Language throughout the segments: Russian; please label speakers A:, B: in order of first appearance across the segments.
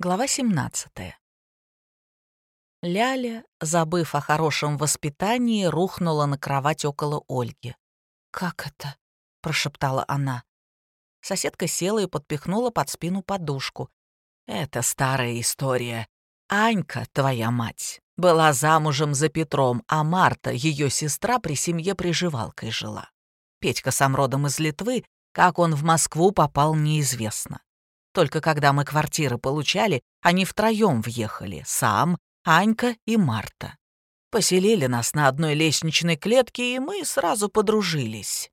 A: Глава 17. Ляля, забыв о хорошем воспитании, рухнула на кровать около Ольги. «Как это?» — прошептала она. Соседка села и подпихнула под спину подушку. «Это старая история. Анька, твоя мать, была замужем за Петром, а Марта, ее сестра, при семье приживалкой жила. Петька сам родом из Литвы, как он в Москву попал, неизвестно. Только когда мы квартиры получали, они втроем въехали. Сам, Анька и Марта. Поселили нас на одной лестничной клетке, и мы сразу подружились.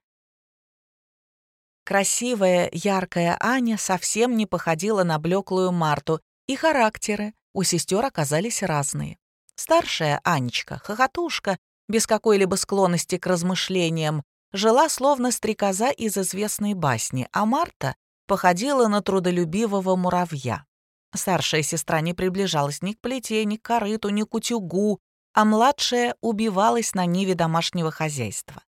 A: Красивая, яркая Аня совсем не походила на блеклую Марту, и характеры у сестер оказались разные. Старшая Анечка, хохотушка, без какой-либо склонности к размышлениям, жила словно стрекоза из известной басни, а Марта походила на трудолюбивого муравья. Старшая сестра не приближалась ни к плите, ни к корыту, ни к утюгу, а младшая убивалась на ниве домашнего хозяйства.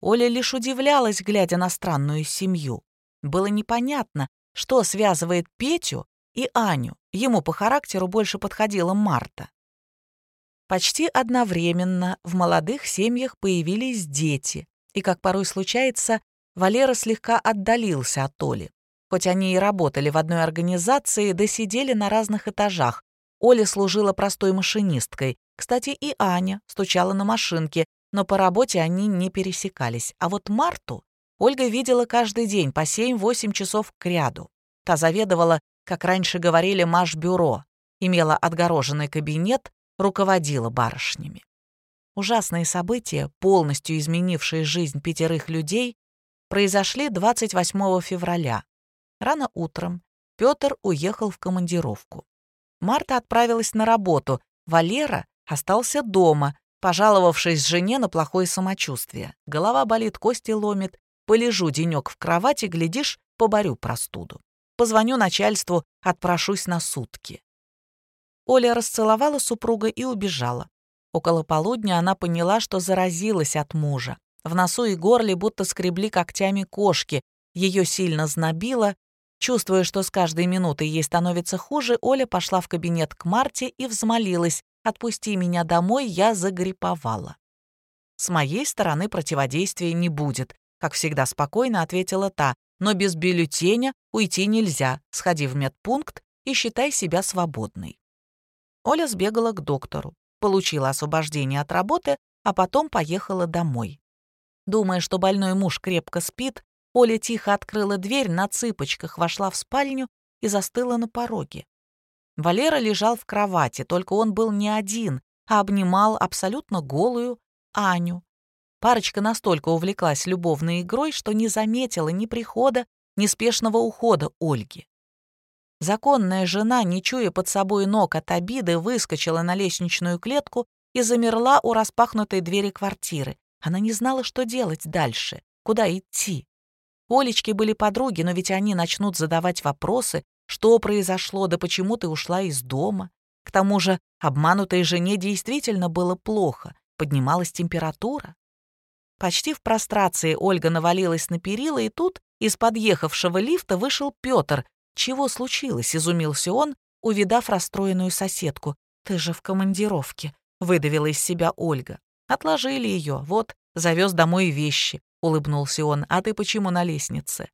A: Оля лишь удивлялась, глядя на странную семью. Было непонятно, что связывает Петю и Аню. Ему по характеру больше подходила Марта. Почти одновременно в молодых семьях появились дети, и, как порой случается, Валера слегка отдалился от Оли. Хоть они и работали в одной организации, да сидели на разных этажах. Оля служила простой машинисткой. Кстати, и Аня стучала на машинке, но по работе они не пересекались. А вот Марту Ольга видела каждый день по 7-8 часов к ряду. Та заведовала, как раньше говорили, маш-бюро, имела отгороженный кабинет, руководила барышнями. Ужасные события, полностью изменившие жизнь пятерых людей, произошли 28 февраля. Рано утром Петр уехал в командировку. Марта отправилась на работу, Валера остался дома, пожаловавшись жене на плохое самочувствие. Голова болит, кости ломит. Полежу денек в кровати, глядишь, поборю простуду. Позвоню начальству, отпрошусь на сутки. Оля расцеловала супруга и убежала. Около полудня она поняла, что заразилась от мужа. В носу и горле будто скребли когтями кошки. Ее сильно знобило. Чувствуя, что с каждой минутой ей становится хуже, Оля пошла в кабинет к Марте и взмолилась. «Отпусти меня домой, я загриповала». «С моей стороны противодействия не будет», как всегда спокойно ответила та, «но без бюллетеня уйти нельзя. Сходи в медпункт и считай себя свободной». Оля сбегала к доктору, получила освобождение от работы, а потом поехала домой. Думая, что больной муж крепко спит, Оля тихо открыла дверь, на цыпочках вошла в спальню и застыла на пороге. Валера лежал в кровати, только он был не один, а обнимал абсолютно голую Аню. Парочка настолько увлеклась любовной игрой, что не заметила ни прихода, ни спешного ухода Ольги. Законная жена, не чуя под собой ног от обиды, выскочила на лестничную клетку и замерла у распахнутой двери квартиры. Она не знала, что делать дальше, куда идти. Олечки были подруги, но ведь они начнут задавать вопросы, что произошло, да почему ты ушла из дома. К тому же обманутой жене действительно было плохо, поднималась температура. Почти в прострации Ольга навалилась на перила, и тут из подъехавшего лифта вышел Петр. «Чего случилось?» — изумился он, увидав расстроенную соседку. «Ты же в командировке», — выдавила из себя Ольга. «Отложили ее, вот, завез домой вещи», — улыбнулся он. «А ты почему на лестнице?»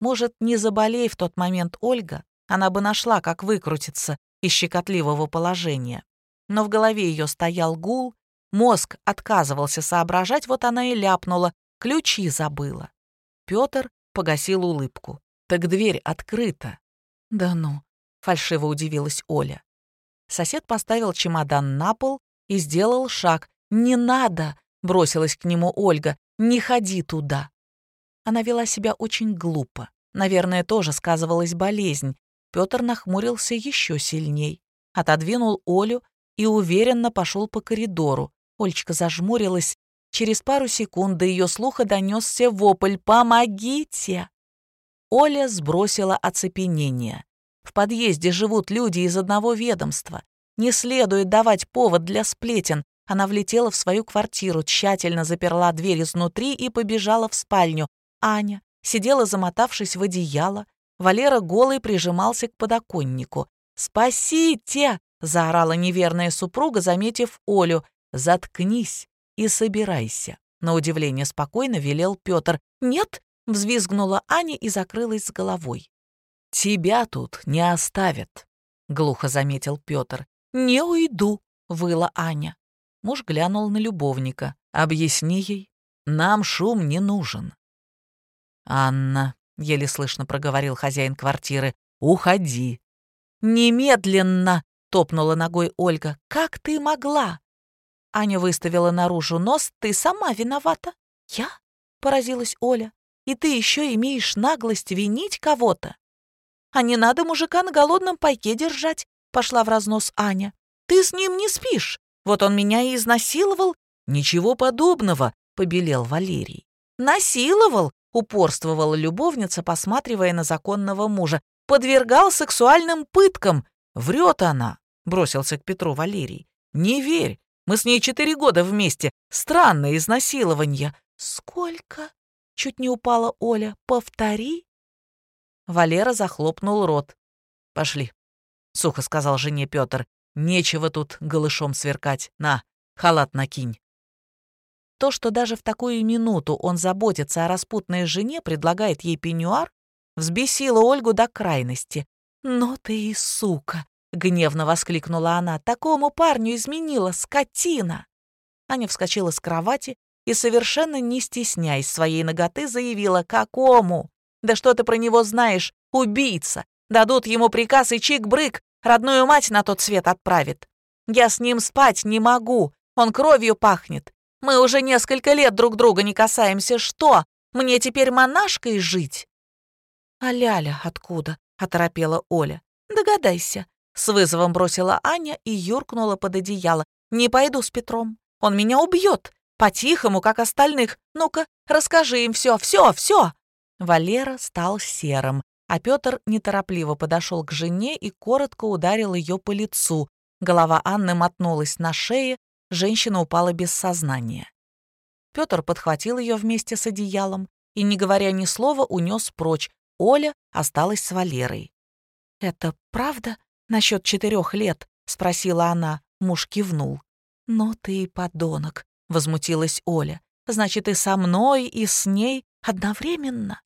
A: Может, не заболей в тот момент Ольга, она бы нашла, как выкрутиться из щекотливого положения. Но в голове ее стоял гул, мозг отказывался соображать, вот она и ляпнула, ключи забыла. Петр погасил улыбку. «Так дверь открыта». «Да ну», — фальшиво удивилась Оля. Сосед поставил чемодан на пол и сделал шаг. «Не надо!» — бросилась к нему Ольга. «Не ходи туда!» Она вела себя очень глупо. Наверное, тоже сказывалась болезнь. Петр нахмурился еще сильней. Отодвинул Олю и уверенно пошел по коридору. Олечка зажмурилась. Через пару секунд до ее слуха донесся вопль «Помогите!». Оля сбросила оцепенение. В подъезде живут люди из одного ведомства. Не следует давать повод для сплетен. Она влетела в свою квартиру, тщательно заперла дверь изнутри и побежала в спальню. Аня сидела, замотавшись в одеяло. Валера голый прижимался к подоконнику. «Спасите!» — заорала неверная супруга, заметив Олю. «Заткнись и собирайся», — на удивление спокойно велел Петр. «Нет!» — взвизгнула Аня и закрылась с головой. «Тебя тут не оставят», — глухо заметил Петр. «Не уйду», — выла Аня. Муж глянул на любовника. «Объясни ей, нам шум не нужен». «Анна», — еле слышно проговорил хозяин квартиры, — «уходи». «Немедленно!» — топнула ногой Ольга. «Как ты могла?» Аня выставила наружу нос. «Ты сама виновата». «Я?» — поразилась Оля. «И ты еще имеешь наглость винить кого-то?» «А не надо мужика на голодном пайке держать», — пошла в разнос Аня. «Ты с ним не спишь. Вот он меня и изнасиловал». «Ничего подобного», — побелел Валерий. «Насиловал», — упорствовала любовница, посматривая на законного мужа. «Подвергал сексуальным пыткам». «Врет она», — бросился к Петру Валерий. «Не верь, мы с ней четыре года вместе. Странное изнасилование». «Сколько?» — чуть не упала Оля. «Повтори». Валера захлопнул рот. «Пошли», — сухо сказал жене Петр. «Нечего тут голышом сверкать. На, халат накинь». То, что даже в такую минуту он заботится о распутной жене, предлагает ей пеньюар, взбесило Ольгу до крайности. «Но ты и сука!» — гневно воскликнула она. «Такому парню изменила скотина!» Аня вскочила с кровати и, совершенно не стесняясь своей ноготы, заявила «Какому?» Да что ты про него знаешь? Убийца. Дадут ему приказ и чик-брык, родную мать на тот свет отправит. Я с ним спать не могу, он кровью пахнет. Мы уже несколько лет друг друга не касаемся. Что, мне теперь монашкой жить?» «А Ляля откуда?» — оторопела Оля. «Догадайся». С вызовом бросила Аня и юркнула под одеяло. «Не пойду с Петром. Он меня убьет. По-тихому, как остальных. Ну-ка, расскажи им все, все, все!» Валера стал серым, а Петр неторопливо подошел к жене и коротко ударил ее по лицу. Голова Анны мотнулась на шее, женщина упала без сознания. Петр подхватил ее вместе с одеялом и, не говоря ни слова, унес прочь. Оля осталась с Валерой. «Это правда насчет четырех лет?» — спросила она. Муж кивнул. «Ну ты и подонок», — возмутилась Оля. «Значит, и со мной, и с ней одновременно?»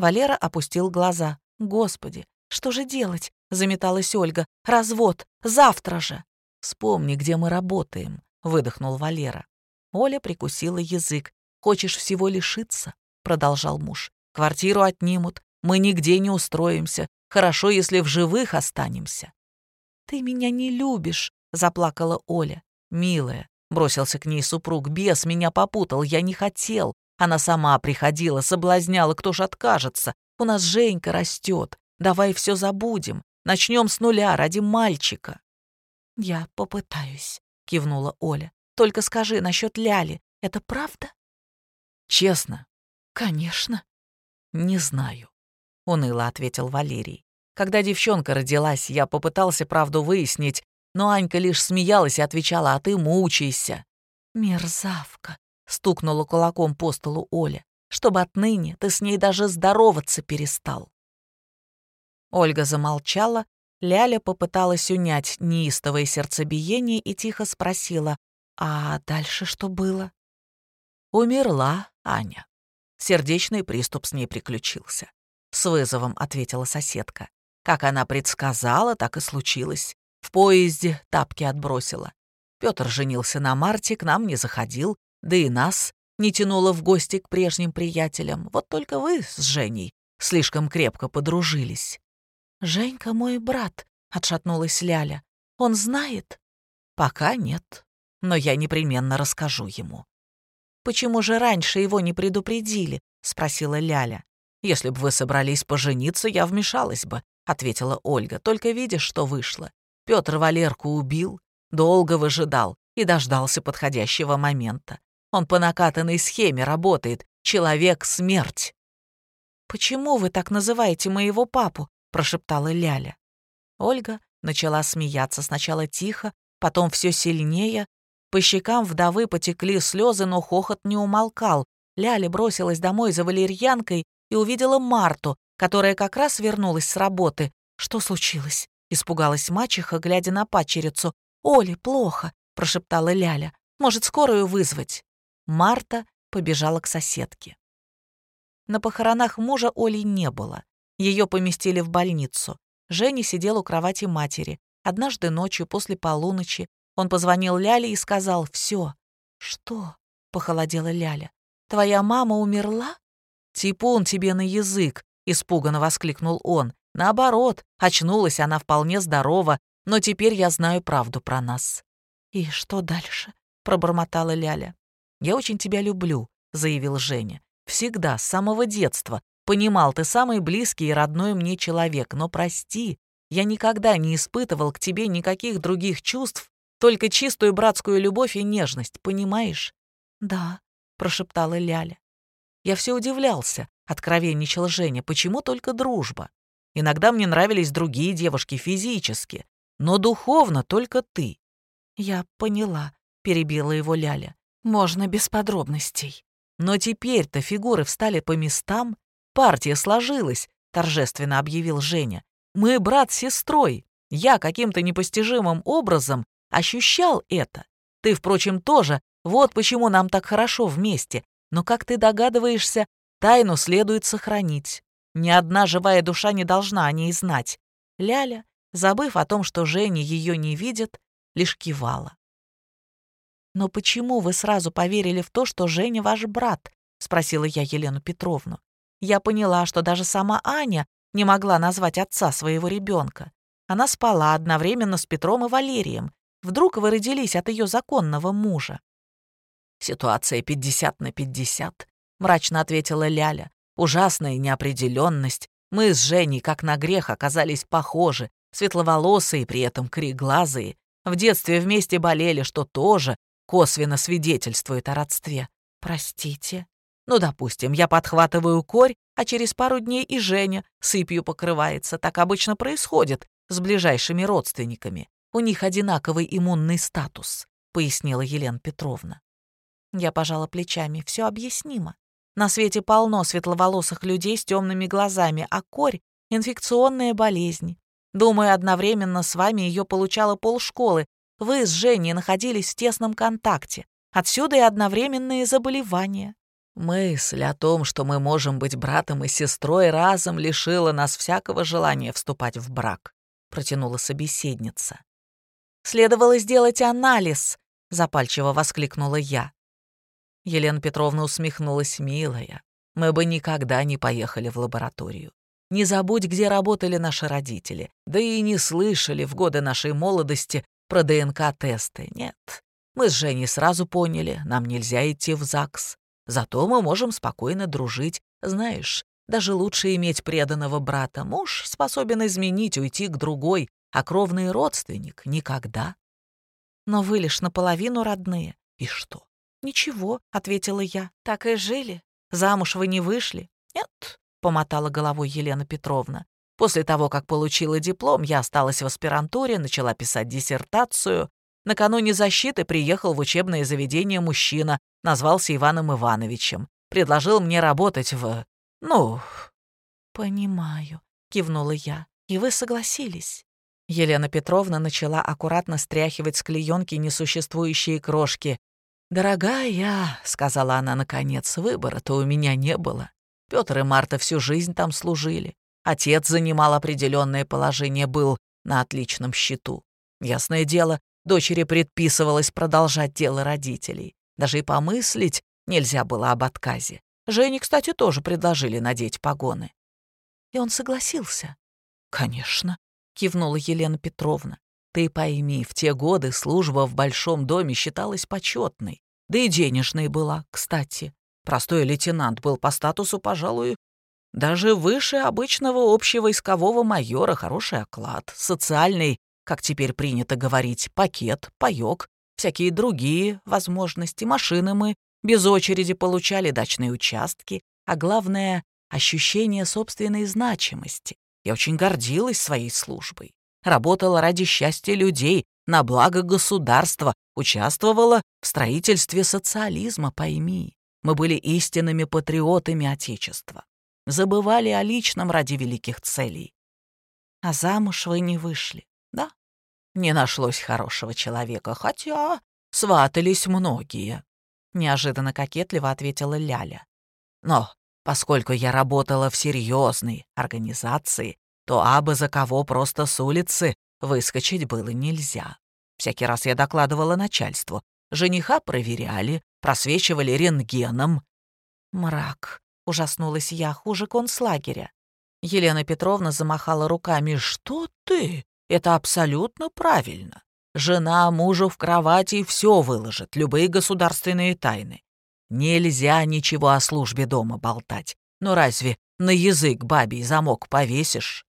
A: Валера опустил глаза. «Господи, что же делать?» — заметалась Ольга. «Развод! Завтра же!» «Вспомни, где мы работаем», — выдохнул Валера. Оля прикусила язык. «Хочешь всего лишиться?» — продолжал муж. «Квартиру отнимут, мы нигде не устроимся. Хорошо, если в живых останемся». «Ты меня не любишь», — заплакала Оля. «Милая», — бросился к ней супруг, — «бес меня попутал, я не хотел. Она сама приходила, соблазняла, кто ж откажется. У нас Женька растет. Давай все забудем. Начнем с нуля ради мальчика. Я попытаюсь, кивнула Оля. Только скажи насчет Ляли. Это правда? Честно? Конечно. Не знаю, уныло ответил Валерий. Когда девчонка родилась, я попытался правду выяснить, но Анька лишь смеялась и отвечала, а ты мучайся. Мерзавка, стукнула кулаком по столу Оля, чтобы отныне ты с ней даже здороваться перестал. Ольга замолчала, Ляля попыталась унять неистовое сердцебиение и тихо спросила, «А дальше что было?» «Умерла Аня. Сердечный приступ с ней приключился», — с вызовом ответила соседка. Как она предсказала, так и случилось. В поезде тапки отбросила. Петр женился на Марте, к нам не заходил, да и нас не тянуло в гости к прежним приятелям. Вот только вы с Женей слишком крепко подружились. «Женька мой брат», — отшатнулась Ляля. «Он знает?» «Пока нет, но я непременно расскажу ему». «Почему же раньше его не предупредили?» — спросила Ляля. «Если бы вы собрались пожениться, я вмешалась бы», — ответила Ольга. «Только видишь, что вышло. Петр Валерку убил, долго выжидал и дождался подходящего момента. Он по накатанной схеме работает. Человек-смерть. «Почему вы так называете моего папу?» — прошептала Ляля. Ольга начала смеяться сначала тихо, потом все сильнее. По щекам вдовы потекли слезы, но хохот не умолкал. Ляля бросилась домой за валерьянкой и увидела Марту, которая как раз вернулась с работы. «Что случилось?» — испугалась мачеха, глядя на пачерицу. «Оле, плохо», — прошептала Ляля. «Может, скорую вызвать?» Марта побежала к соседке. На похоронах мужа Оли не было. Ее поместили в больницу. Женя сидел у кровати матери. Однажды ночью после полуночи он позвонил Ляле и сказал «Все». «Что?» — похолодела Ляля. «Твоя мама умерла?» «Типун тебе на язык!» — испуганно воскликнул он. «Наоборот, очнулась она вполне здорова, но теперь я знаю правду про нас». «И что дальше?» — пробормотала Ляля. «Я очень тебя люблю», — заявил Женя. «Всегда, с самого детства. Понимал, ты самый близкий и родной мне человек, но прости, я никогда не испытывал к тебе никаких других чувств, только чистую братскую любовь и нежность, понимаешь?» «Да», — прошептала Ляля. Я все удивлялся, откровенничал Женя, почему только дружба? Иногда мне нравились другие девушки физически, но духовно только ты. Я поняла, перебила его Ляля. Можно без подробностей. Но теперь-то фигуры встали по местам, партия сложилась, торжественно объявил Женя. Мы брат с сестрой. Я каким-то непостижимым образом ощущал это. Ты, впрочем, тоже. Вот почему нам так хорошо вместе. Но, как ты догадываешься, тайну следует сохранить. Ни одна живая душа не должна о ней знать. Ляля, забыв о том, что Женя ее не видит, лишь кивала. «Но почему вы сразу поверили в то, что Женя ваш брат?» — спросила я Елену Петровну. Я поняла, что даже сама Аня не могла назвать отца своего ребенка. Она спала одновременно с Петром и Валерием. Вдруг вы родились от ее законного мужа. «Ситуация 50 на 50», — мрачно ответила Ляля. «Ужасная неопределенность. Мы с Женей, как на грех, оказались похожи, светловолосые, при этом кореглазые. В детстве вместе болели, что тоже косвенно свидетельствует о родстве. Простите. Ну, допустим, я подхватываю корь, а через пару дней и Женя сыпью покрывается. Так обычно происходит с ближайшими родственниками. У них одинаковый иммунный статус», — пояснила Елена Петровна. Я пожала плечами. Все объяснимо. На свете полно светловолосых людей с темными глазами, а корь — инфекционная болезнь. Думаю, одновременно с вами ее получала полшколы. Вы с Женей находились в тесном контакте. Отсюда и одновременные заболевания. Мысль о том, что мы можем быть братом и сестрой, разом лишила нас всякого желания вступать в брак, протянула собеседница. Следовало сделать анализ, запальчиво воскликнула я. Елена Петровна усмехнулась, милая. Мы бы никогда не поехали в лабораторию. Не забудь, где работали наши родители, да и не слышали в годы нашей молодости про ДНК-тесты. Нет, мы с Женей сразу поняли, нам нельзя идти в ЗАГС. Зато мы можем спокойно дружить. Знаешь, даже лучше иметь преданного брата. Муж способен изменить, уйти к другой, а кровный родственник — никогда. Но вы лишь наполовину родные. И что? «Ничего», — ответила я, — «так и жили. Замуж вы не вышли?» «Нет», — помотала головой Елена Петровна. «После того, как получила диплом, я осталась в аспирантуре, начала писать диссертацию. Накануне защиты приехал в учебное заведение мужчина, назвался Иваном Ивановичем. Предложил мне работать в... ну...» «Понимаю», — кивнула я. «И вы согласились?» Елена Петровна начала аккуратно стряхивать с клеенки несуществующие крошки. «Дорогая», — сказала она наконец, — «выбора-то у меня не было. Петр и Марта всю жизнь там служили. Отец занимал определенное положение, был на отличном счету. Ясное дело, дочери предписывалось продолжать дело родителей. Даже и помыслить нельзя было об отказе. Жене, кстати, тоже предложили надеть погоны. И он согласился. «Конечно», — кивнула Елена Петровна. Ты пойми, в те годы служба в большом доме считалась почетной. Да и денежной была, кстати. Простой лейтенант был по статусу, пожалуй, даже выше обычного общевойскового майора. Хороший оклад, социальный, как теперь принято говорить, пакет, паёк, всякие другие возможности. Машины мы без очереди получали, дачные участки, а главное — ощущение собственной значимости. Я очень гордилась своей службой работала ради счастья людей, на благо государства, участвовала в строительстве социализма, пойми. Мы были истинными патриотами Отечества. Забывали о личном ради великих целей. А замуж вы не вышли, да? Не нашлось хорошего человека, хотя сватались многие. Неожиданно кокетливо ответила Ляля. Но поскольку я работала в серьезной организации, то абы за кого просто с улицы выскочить было нельзя. Всякий раз я докладывала начальству. Жениха проверяли, просвечивали рентгеном. Мрак. Ужаснулась я, хуже концлагеря. Елена Петровна замахала руками. «Что ты? Это абсолютно правильно. Жена мужу в кровати все выложит, любые государственные тайны. Нельзя ничего о службе дома болтать. Но разве на язык бабий замок повесишь?»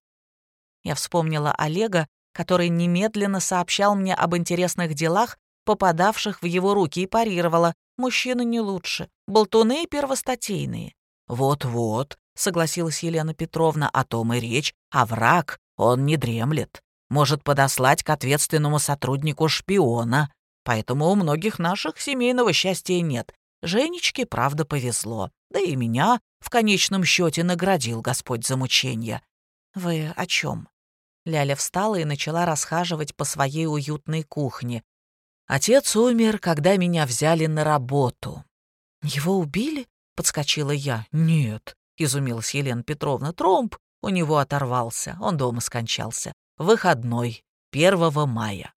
A: Я вспомнила Олега, который немедленно сообщал мне об интересных делах, попадавших в его руки, и парировала. Мужчины не лучше, болтуны первостатейные. «Вот-вот», — согласилась Елена Петровна, — «о том и речь, а враг, он не дремлет, может подослать к ответственному сотруднику шпиона, поэтому у многих наших семейного счастья нет. Женечке, правда, повезло, да и меня в конечном счете наградил Господь за мучения». «Вы о чем? Ляля встала и начала расхаживать по своей уютной кухне. «Отец умер, когда меня взяли на работу». «Его убили?» — подскочила я. «Нет», — изумилась Елена Петровна. «Тромб у него оторвался, он дома скончался. Выходной, 1 мая.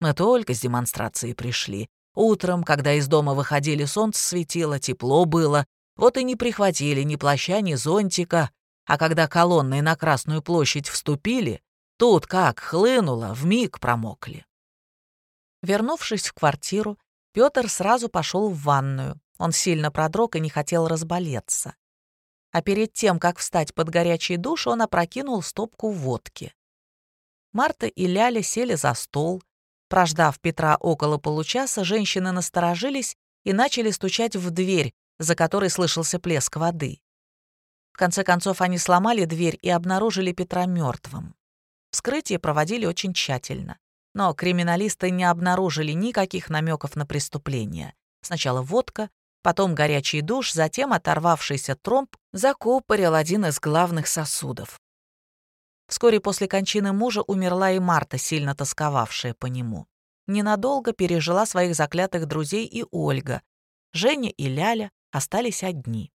A: Мы только с демонстрации пришли. Утром, когда из дома выходили, солнце светило, тепло было. Вот и не прихватили ни плаща, ни зонтика. А когда колонны на Красную площадь вступили, тут как хлынуло, вмиг промокли. Вернувшись в квартиру, Пётр сразу пошел в ванную. Он сильно продрог и не хотел разболеться. А перед тем, как встать под горячий душ, он опрокинул стопку водки. Марта и Ляля сели за стол. Прождав Петра около получаса, женщины насторожились и начали стучать в дверь, за которой слышался плеск воды. В конце концов, они сломали дверь и обнаружили Петра мертвым. Вскрытие проводили очень тщательно. Но криминалисты не обнаружили никаких намеков на преступление. Сначала водка, потом горячий душ, затем оторвавшийся тромб закупорил один из главных сосудов. Вскоре после кончины мужа умерла и Марта, сильно тосковавшая по нему. Ненадолго пережила своих заклятых друзей и Ольга. Женя и Ляля остались одни.